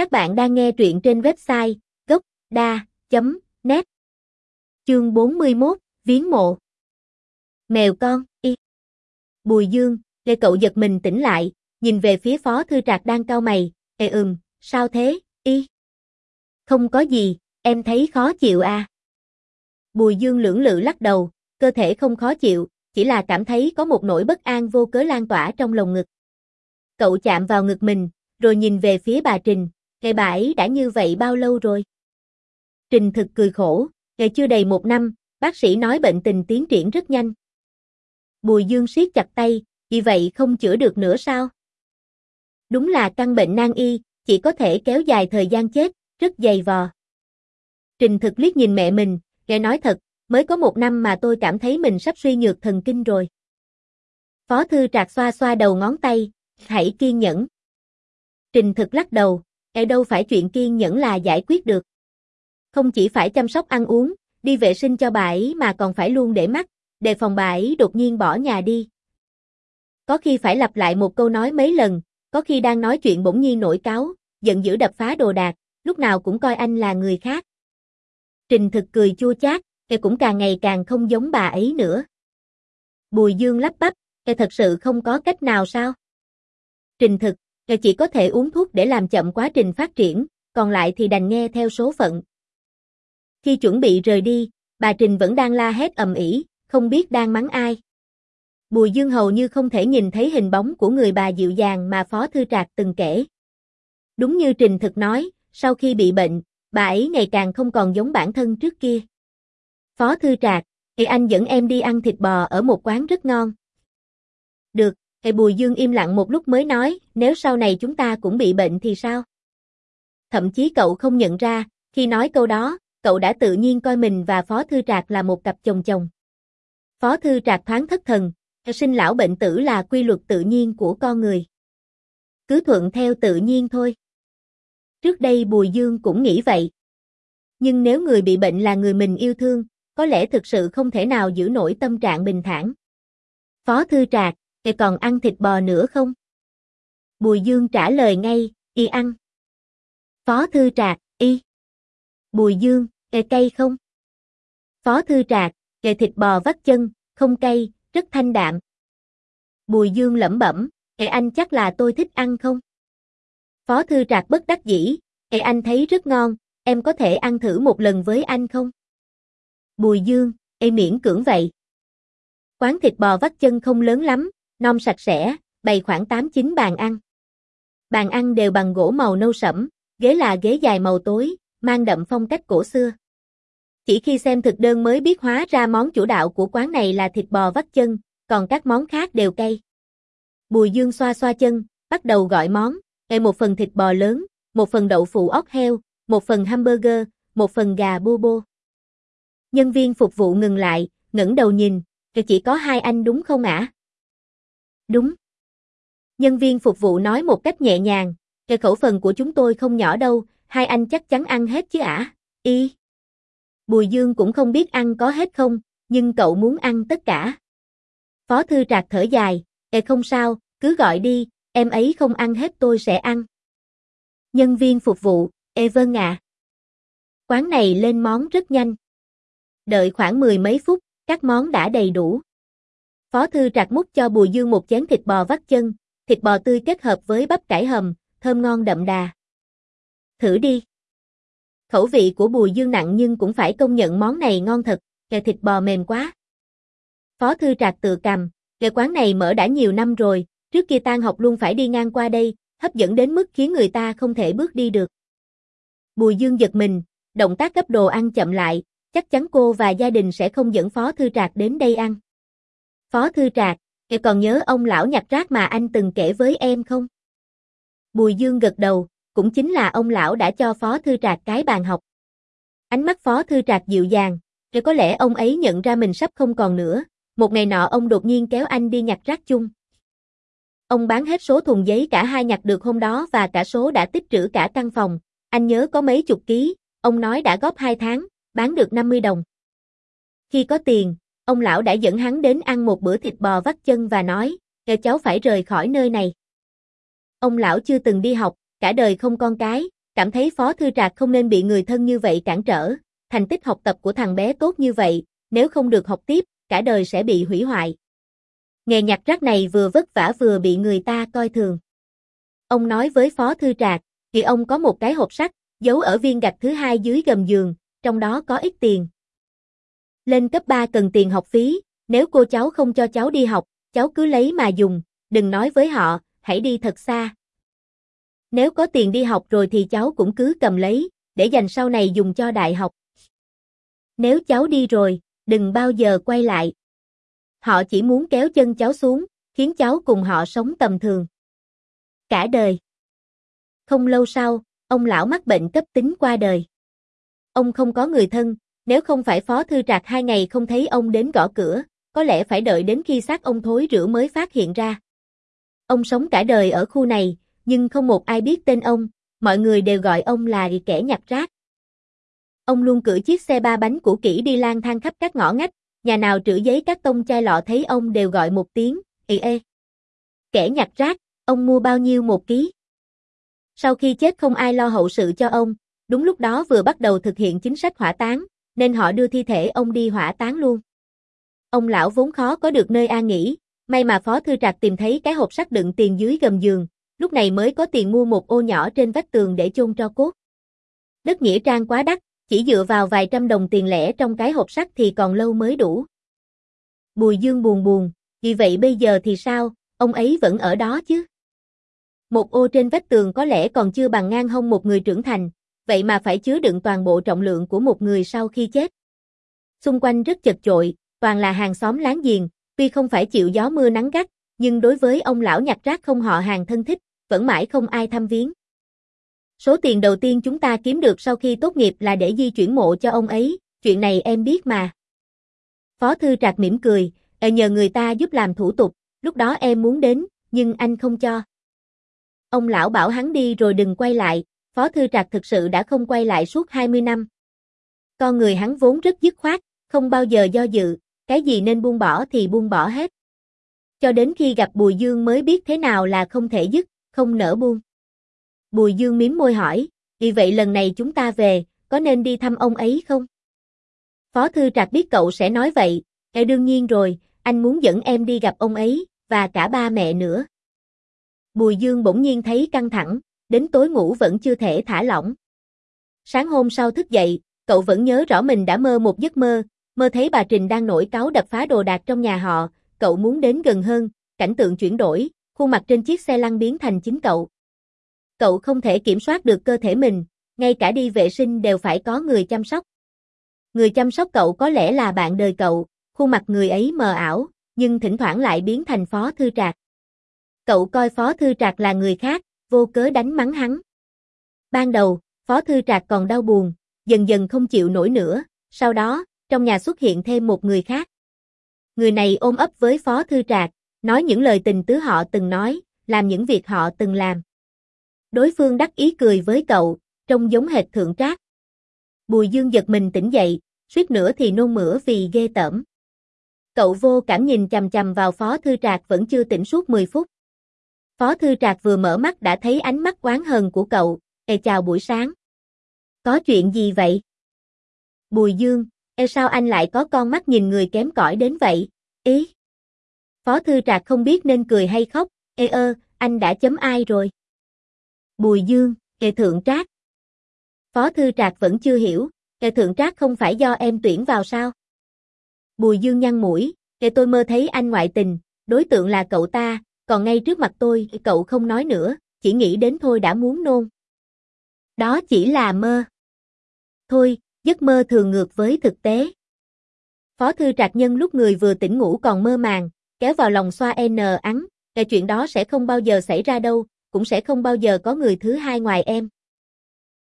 Các bạn đang nghe truyện trên website gốc.da.net Chương 41, Viếng mộ. Mèo con, y. Bùi dương, lê cậu giật mình tỉnh lại, nhìn về phía phó thư trạc đang cao mày, ê ừm, sao thế, y? Không có gì, em thấy khó chịu à. Bùi dương lưỡng lự lắc đầu, cơ thể không khó chịu, chỉ là cảm thấy có một nỗi bất an vô cớ lan tỏa trong lồng ngực. Cậu chạm vào ngực mình, rồi nhìn về phía bà Trình, ngày bãi đã như vậy bao lâu rồi? Trình thực cười khổ, ngày chưa đầy một năm, bác sĩ nói bệnh tình tiến triển rất nhanh. Bùi dương siết chặt tay, vì vậy không chữa được nữa sao? Đúng là căn bệnh nan y, chỉ có thể kéo dài thời gian chết, rất dày vò. Trình thực liếc nhìn mẹ mình, nghe nói thật, mới có một năm mà tôi cảm thấy mình sắp suy nhược thần kinh rồi. Phó thư trạc xoa xoa đầu ngón tay, hãy kiên nhẫn. Trình thực lắc đầu, e đâu phải chuyện kiên nhẫn là giải quyết được. Không chỉ phải chăm sóc ăn uống, đi vệ sinh cho bà ấy mà còn phải luôn để mắt, đề phòng bà ấy đột nhiên bỏ nhà đi. Có khi phải lặp lại một câu nói mấy lần, có khi đang nói chuyện bỗng nhiên nổi cáo, giận dữ đập phá đồ đạc, lúc nào cũng coi anh là người khác. Trình thực cười chua chát, e cũng càng ngày càng không giống bà ấy nữa. Bùi dương lắp bắp, e thật sự không có cách nào sao? Trình thực, e chỉ có thể uống thuốc để làm chậm quá trình phát triển, còn lại thì đành nghe theo số phận. Khi chuẩn bị rời đi, bà Trình vẫn đang la hét ầm ĩ, không biết đang mắng ai. Bùi Dương hầu như không thể nhìn thấy hình bóng của người bà dịu dàng mà Phó Thư Trạc từng kể. Đúng như Trình thực nói, sau khi bị bệnh, bà ấy ngày càng không còn giống bản thân trước kia. Phó Thư Trạc, thì anh dẫn em đi ăn thịt bò ở một quán rất ngon. Được, Hệ Bùi Dương im lặng một lúc mới nói, nếu sau này chúng ta cũng bị bệnh thì sao? Thậm chí cậu không nhận ra, khi nói câu đó, cậu đã tự nhiên coi mình và Phó Thư Trạc là một cặp chồng chồng. Phó Thư Trạc thoáng thất thần, sinh lão bệnh tử là quy luật tự nhiên của con người. Cứ thuận theo tự nhiên thôi. Trước đây Bùi Dương cũng nghĩ vậy. Nhưng nếu người bị bệnh là người mình yêu thương, có lẽ thực sự không thể nào giữ nổi tâm trạng bình thản. Phó Thư Trạc, thì còn ăn thịt bò nữa không? Bùi Dương trả lời ngay, y ăn. Phó Thư Trạc, y. Bùi Dương, e cay không? Phó Thư Trạc, kề thịt bò vắt chân, không cay, rất thanh đạm. Bùi Dương lẩm bẩm, e anh chắc là tôi thích ăn không? Phó Thư Trạc bất đắc dĩ, e anh thấy rất ngon, em có thể ăn thử một lần với anh không? Bùi Dương, e miễn cưỡng vậy. Quán thịt bò vắt chân không lớn lắm, non sạch sẽ, bày khoảng 8-9 bàn ăn. Bàn ăn đều bằng gỗ màu nâu sẫm, ghế là ghế dài màu tối, mang đậm phong cách cổ xưa. Chỉ khi xem thực đơn mới biết hóa ra món chủ đạo của quán này là thịt bò vắt chân, còn các món khác đều cay. Bùi Dương xoa xoa chân, bắt đầu gọi món, e một phần thịt bò lớn, một phần đậu phụ ốc heo, một phần hamburger, một phần gà bô bô. Nhân viên phục vụ ngừng lại, ngẩng đầu nhìn, chỉ có hai anh đúng không ạ? Đúng. Nhân viên phục vụ nói một cách nhẹ nhàng, cái khẩu phần của chúng tôi không nhỏ đâu, hai anh chắc chắn ăn hết chứ ả? Y. Bùi Dương cũng không biết ăn có hết không, nhưng cậu muốn ăn tất cả. Phó thư trạc thở dài, e không sao, cứ gọi đi, em ấy không ăn hết tôi sẽ ăn. Nhân viên phục vụ, e vâng ạ. Quán này lên món rất nhanh. Đợi khoảng mười mấy phút, các món đã đầy đủ. Phó thư trạc múc cho Bùi Dương một chén thịt bò vắt chân, thịt bò tươi kết hợp với bắp cải hầm, thơm ngon đậm đà. Thử đi. Khẩu vị của Bùi Dương nặng nhưng cũng phải công nhận món này ngon thật, kè thịt bò mềm quá. Phó thư trạc tự cầm, kè quán này mở đã nhiều năm rồi, trước kia tan học luôn phải đi ngang qua đây, hấp dẫn đến mức khiến người ta không thể bước đi được. Bùi Dương giật mình, động tác gấp đồ ăn chậm lại, chắc chắn cô và gia đình sẽ không dẫn Phó Thư Trạc đến đây ăn. Phó Thư Trạc, em còn nhớ ông lão nhặt rác mà anh từng kể với em không? Bùi Dương gật đầu, cũng chính là ông lão đã cho Phó Thư Trạc cái bàn học. Ánh mắt Phó Thư Trạc dịu dàng, rồi có lẽ ông ấy nhận ra mình sắp không còn nữa, một ngày nọ ông đột nhiên kéo anh đi nhặt rác chung. Ông bán hết số thùng giấy cả hai nhặt được hôm đó và cả số đã tích trữ cả căn phòng, anh nhớ có mấy chục ký, ông nói đã góp hai tháng, bán được 50 đồng. Khi có tiền, ông lão đã dẫn hắn đến ăn một bữa thịt bò vắt chân và nói, kêu cháu phải rời khỏi nơi này. Ông lão chưa từng đi học, cả đời không con cái, cảm thấy Phó Thư Trạc không nên bị người thân như vậy cản trở, thành tích học tập của thằng bé tốt như vậy, nếu không được học tiếp, cả đời sẽ bị hủy hoại. Nghề nhặt rác này vừa vất vả vừa bị người ta coi thường. Ông nói với Phó Thư Trạc, thì ông có một cái hộp sắt, giấu ở viên gạch thứ hai dưới gầm giường, trong đó có ít tiền. Lên cấp 3 cần tiền học phí, nếu cô cháu không cho cháu đi học, cháu cứ lấy mà dùng, đừng nói với họ, hãy đi thật xa. Nếu có tiền đi học rồi thì cháu cũng cứ cầm lấy, để dành sau này dùng cho đại học. Nếu cháu đi rồi, đừng bao giờ quay lại. Họ chỉ muốn kéo chân cháu xuống, khiến cháu cùng họ sống tầm thường. Cả đời. Không lâu sau, ông lão mắc bệnh cấp tính qua đời. Ông không có người thân, nếu không phải phó thư trạc hai ngày không thấy ông đến gõ cửa, có lẽ phải đợi đến khi xác ông thối rửa mới phát hiện ra. Ông sống cả đời ở khu này, nhưng không một ai biết tên ông, mọi người đều gọi ông là kẻ nhặt rác. Ông luôn cử chiếc xe ba bánh cũ kỹ đi lang thang khắp các ngõ ngách, nhà nào trữ giấy các tông chai lọ thấy ông đều gọi một tiếng, ị ê. Kẻ nhặt rác, ông mua bao nhiêu một ký? Sau khi chết không ai lo hậu sự cho ông, đúng lúc đó vừa bắt đầu thực hiện chính sách hỏa táng, nên họ đưa thi thể ông đi hỏa táng luôn. Ông lão vốn khó có được nơi an nghỉ, may mà Phó Thư Trạc tìm thấy cái hộp sắt đựng tiền dưới gầm giường, lúc này mới có tiền mua một ô nhỏ trên vách tường để chôn tro cốt. Đất nghĩa trang quá đắt, chỉ dựa vào vài trăm đồng tiền lẻ trong cái hộp sắt thì còn lâu mới đủ. Bùi Dương buồn buồn, vì vậy bây giờ thì sao, ông ấy vẫn ở đó chứ? Một ô trên vách tường có lẽ còn chưa bằng ngang hông một người trưởng thành, vậy mà phải chứa đựng toàn bộ trọng lượng của một người sau khi chết. Xung quanh rất chật chội, toàn là hàng xóm láng giềng, tuy không phải chịu gió mưa nắng gắt, nhưng đối với ông lão nhặt rác không họ hàng thân thích, vẫn mãi không ai thăm viếng. Số tiền đầu tiên chúng ta kiếm được sau khi tốt nghiệp là để di chuyển mộ cho ông ấy, chuyện này em biết mà. Phó thư trạc mỉm cười, ờ nhờ người ta giúp làm thủ tục, lúc đó em muốn đến, nhưng anh không cho. Ông lão bảo hắn đi rồi đừng quay lại, Phó Thư Trạc thực sự đã không quay lại suốt 20 năm. Con người hắn vốn rất dứt khoát, không bao giờ do dự, cái gì nên buông bỏ thì buông bỏ hết. Cho đến khi gặp Bùi Dương mới biết thế nào là không thể dứt, không nỡ buông. Bùi Dương miếm môi hỏi, vì vậy lần này chúng ta về, có nên đi thăm ông ấy không? Phó Thư Trạc biết cậu sẽ nói vậy, e đương nhiên rồi, anh muốn dẫn em đi gặp ông ấy, và cả ba mẹ nữa. Bùi Dương bỗng nhiên thấy căng thẳng, đến tối ngủ vẫn chưa thể thả lỏng. Sáng hôm sau thức dậy, cậu vẫn nhớ rõ mình đã mơ một giấc mơ, mơ thấy bà Trình đang nổi cáo đập phá đồ đạc trong nhà họ, cậu muốn đến gần hơn, cảnh tượng chuyển đổi, khuôn mặt trên chiếc xe lăn biến thành chính cậu. Cậu không thể kiểm soát được cơ thể mình, ngay cả đi vệ sinh đều phải có người chăm sóc. Người chăm sóc cậu có lẽ là bạn đời cậu, khuôn mặt người ấy mờ ảo, nhưng thỉnh thoảng lại biến thành phó thư trạc. Cậu coi phó thư trạc là người khác, vô cớ đánh mắng hắn. Ban đầu, phó thư trạc còn đau buồn, dần dần không chịu nổi nữa, sau đó, trong nhà xuất hiện thêm một người khác. Người này ôm ấp với phó thư trạc, nói những lời tình tứ họ từng nói, làm những việc họ từng làm. Đối phương đắc ý cười với cậu, trông giống hệt thượng trác. Bùi dương giật mình tỉnh dậy, suýt nữa thì nôn mửa vì ghê tởm. Cậu vô cảm nhìn chằm chằm vào phó thư trạc vẫn chưa tỉnh suốt 10 phút. Phó Thư Trạc vừa mở mắt đã thấy ánh mắt quán hờn của cậu, e chào buổi sáng. Có chuyện gì vậy? Bùi Dương, e sao anh lại có con mắt nhìn người kém cỏi đến vậy? Ý? Phó Thư Trạc không biết nên cười hay khóc, ê ơ, anh đã chấm ai rồi? Bùi Dương, e thượng trác. Phó Thư Trạc vẫn chưa hiểu, e thượng trác không phải do em tuyển vào sao? Bùi Dương nhăn mũi, e tôi mơ thấy anh ngoại tình, đối tượng là cậu ta, còn ngay trước mặt tôi, cậu không nói nữa, chỉ nghĩ đến thôi đã muốn nôn. Đó chỉ là mơ. Thôi, giấc mơ thường ngược với thực tế. Phó thư trạc nhân lúc người vừa tỉnh ngủ còn mơ màng, kéo vào lòng xoa e n ắn, cái chuyện đó sẽ không bao giờ xảy ra đâu, cũng sẽ không bao giờ có người thứ hai ngoài em.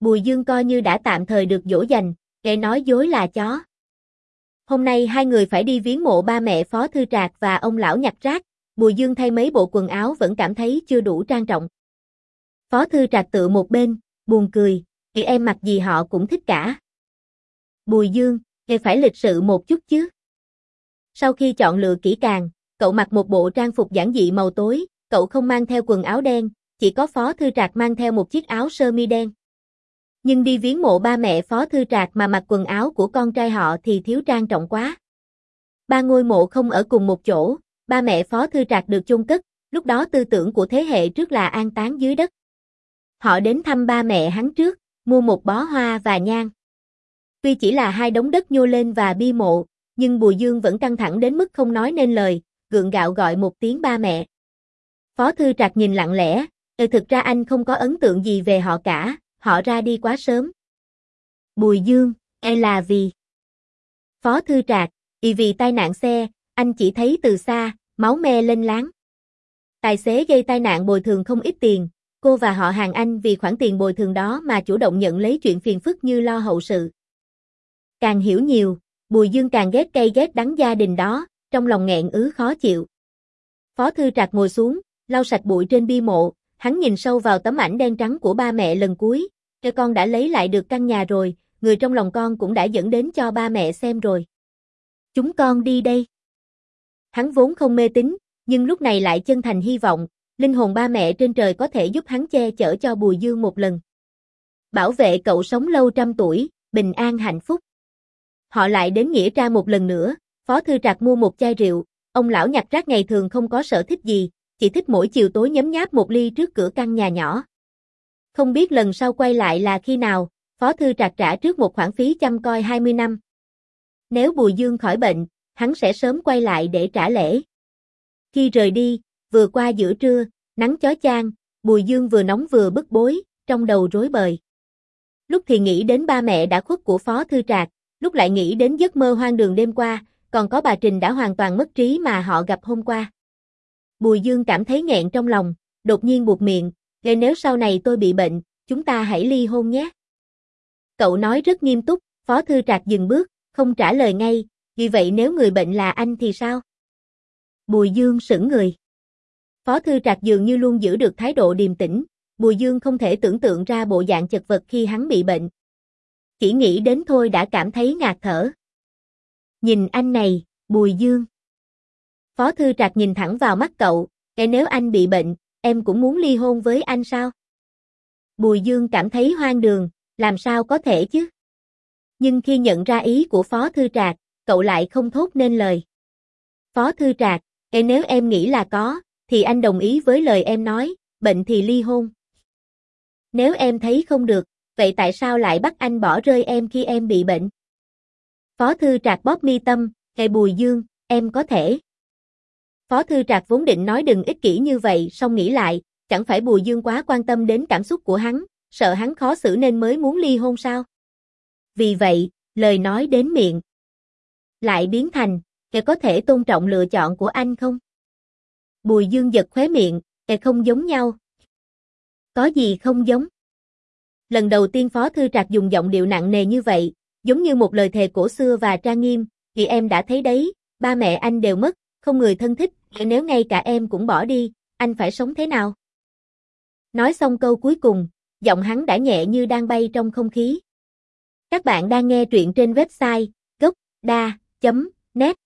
Bùi Dương coi như đã tạm thời được dỗ dành, kẻ nói dối là chó. Hôm nay hai người phải đi viếng mộ ba mẹ Phó Thư Trạc và ông lão nhặt rác, Bùi Dương thay mấy bộ quần áo vẫn cảm thấy chưa đủ trang trọng. Phó thư trạc tự một bên, buồn cười, chị em mặc gì họ cũng thích cả. Bùi Dương, nghe phải lịch sự một chút chứ. Sau khi chọn lựa kỹ càng, cậu mặc một bộ trang phục giản dị màu tối, cậu không mang theo quần áo đen, chỉ có Phó Thư Trạc mang theo một chiếc áo sơ mi đen. Nhưng đi viếng mộ ba mẹ Phó Thư Trạc mà mặc quần áo của con trai họ thì thiếu trang trọng quá. Ba ngôi mộ không ở cùng một chỗ, ba mẹ Phó Thư Trạc được chôn cất, lúc đó tư tưởng của thế hệ trước là an táng dưới đất. Họ đến thăm ba mẹ hắn trước, mua một bó hoa và nhang. Tuy chỉ là hai đống đất nhô lên và bi mộ, nhưng Bùi Dương vẫn căng thẳng đến mức không nói nên lời, gượng gạo gọi một tiếng ba mẹ. Phó Thư Trạc nhìn lặng lẽ, ừ thực ra anh không có ấn tượng gì về họ cả, họ ra đi quá sớm. Bùi Dương, e là vì. Phó Thư Trạc, y vì tai nạn xe, anh chỉ thấy từ xa, máu me lên láng. Tài xế gây tai nạn bồi thường không ít tiền, cô và họ hàng anh vì khoản tiền bồi thường đó mà chủ động nhận lấy chuyện phiền phức như lo hậu sự. Càng hiểu nhiều, Bùi Dương càng ghét cay ghét đắng gia đình đó, trong lòng nghẹn ứ khó chịu. Phó Thư Trạc ngồi xuống, lau sạch bụi trên bi mộ, hắn nhìn sâu vào tấm ảnh đen trắng của ba mẹ lần cuối, cho con đã lấy lại được căn nhà rồi, người trong lòng con cũng đã dẫn đến cho ba mẹ xem rồi. Chúng con đi đây. Hắn vốn không mê tín, nhưng lúc này lại chân thành hy vọng, linh hồn ba mẹ trên trời có thể giúp hắn che chở cho Bùi Dương một lần. Bảo vệ cậu sống lâu trăm tuổi, bình an hạnh phúc. Họ lại đến Nghĩa Trang một lần nữa, Phó Thư Trạc mua một chai rượu, ông lão nhặt rác ngày thường không có sở thích gì, chỉ thích mỗi chiều tối nhấm nháp một ly trước cửa căn nhà nhỏ. Không biết lần sau quay lại là khi nào, Phó Thư Trạc trả trước một khoản phí chăm coi 20 năm. Nếu Bùi Dương khỏi bệnh, hắn sẽ sớm quay lại để trả lễ. Khi rời đi, vừa qua giữa trưa, nắng chói chang, Bùi Dương vừa nóng vừa bức bối, trong đầu rối bời. Lúc thì nghĩ đến ba mẹ đã khuất của Phó Thư Trạc, lúc lại nghĩ đến giấc mơ hoang đường đêm qua, còn có bà Trình đã hoàn toàn mất trí mà họ gặp hôm qua. Bùi Dương cảm thấy nghẹn trong lòng, đột nhiên buộc miệng, Gây nếu sau này tôi bị bệnh, chúng ta hãy ly hôn nhé. Cậu nói rất nghiêm túc, Phó Thư Trạc dừng bước, không trả lời ngay, vì vậy nếu người bệnh là anh thì sao? Bùi Dương sững người. Phó Thư Trạc dường như luôn giữ được thái độ điềm tĩnh, Bùi Dương không thể tưởng tượng ra bộ dạng chật vật khi hắn bị bệnh. Chỉ nghĩ đến thôi đã cảm thấy ngạt thở. Nhìn anh này, Bùi Dương. Phó Thư Trạc nhìn thẳng vào mắt cậu, cái nếu anh bị bệnh, em cũng muốn ly hôn với anh sao? Bùi Dương cảm thấy hoang đường, làm sao có thể chứ? Nhưng khi nhận ra ý của Phó Thư Trạc, cậu lại không thốt nên lời. Phó Thư Trạc, e nếu em nghĩ là có, thì anh đồng ý với lời em nói, bệnh thì ly hôn. Nếu em thấy không được, vậy tại sao lại bắt anh bỏ rơi em khi em bị bệnh? Phó Thư Trạc bóp mi tâm, cây Bùi Dương, em có thể. Phó Thư Trạc vốn định nói đừng ích kỷ như vậy, song nghĩ lại, chẳng phải Bùi Dương quá quan tâm đến cảm xúc của hắn, sợ hắn khó xử nên mới muốn ly hôn sao? Vì vậy, lời nói đến miệng. Lại biến thành, kẻ có thể tôn trọng lựa chọn của anh không? Bùi Dương giật khóe miệng, kẻ không giống nhau. Có gì không giống? Lần đầu tiên Phó Thư Trạc dùng giọng điệu nặng nề như vậy, giống như một lời thề cổ xưa và trang nghiêm, thì em đã thấy đấy, ba mẹ anh đều mất, không người thân thích, nếu ngay cả em cũng bỏ đi, anh phải sống thế nào? Nói xong câu cuối cùng, giọng hắn đã nhẹ như đang bay trong không khí. Các bạn đang nghe truyện trên website net.